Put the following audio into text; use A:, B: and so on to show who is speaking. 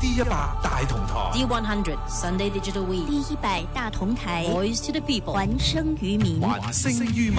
A: 第
B: 一百大
A: 同
B: 台
C: ，D100 Sunday Digital Week，D100 大同台，Voice to the People，环声于民，
D: 环声于民。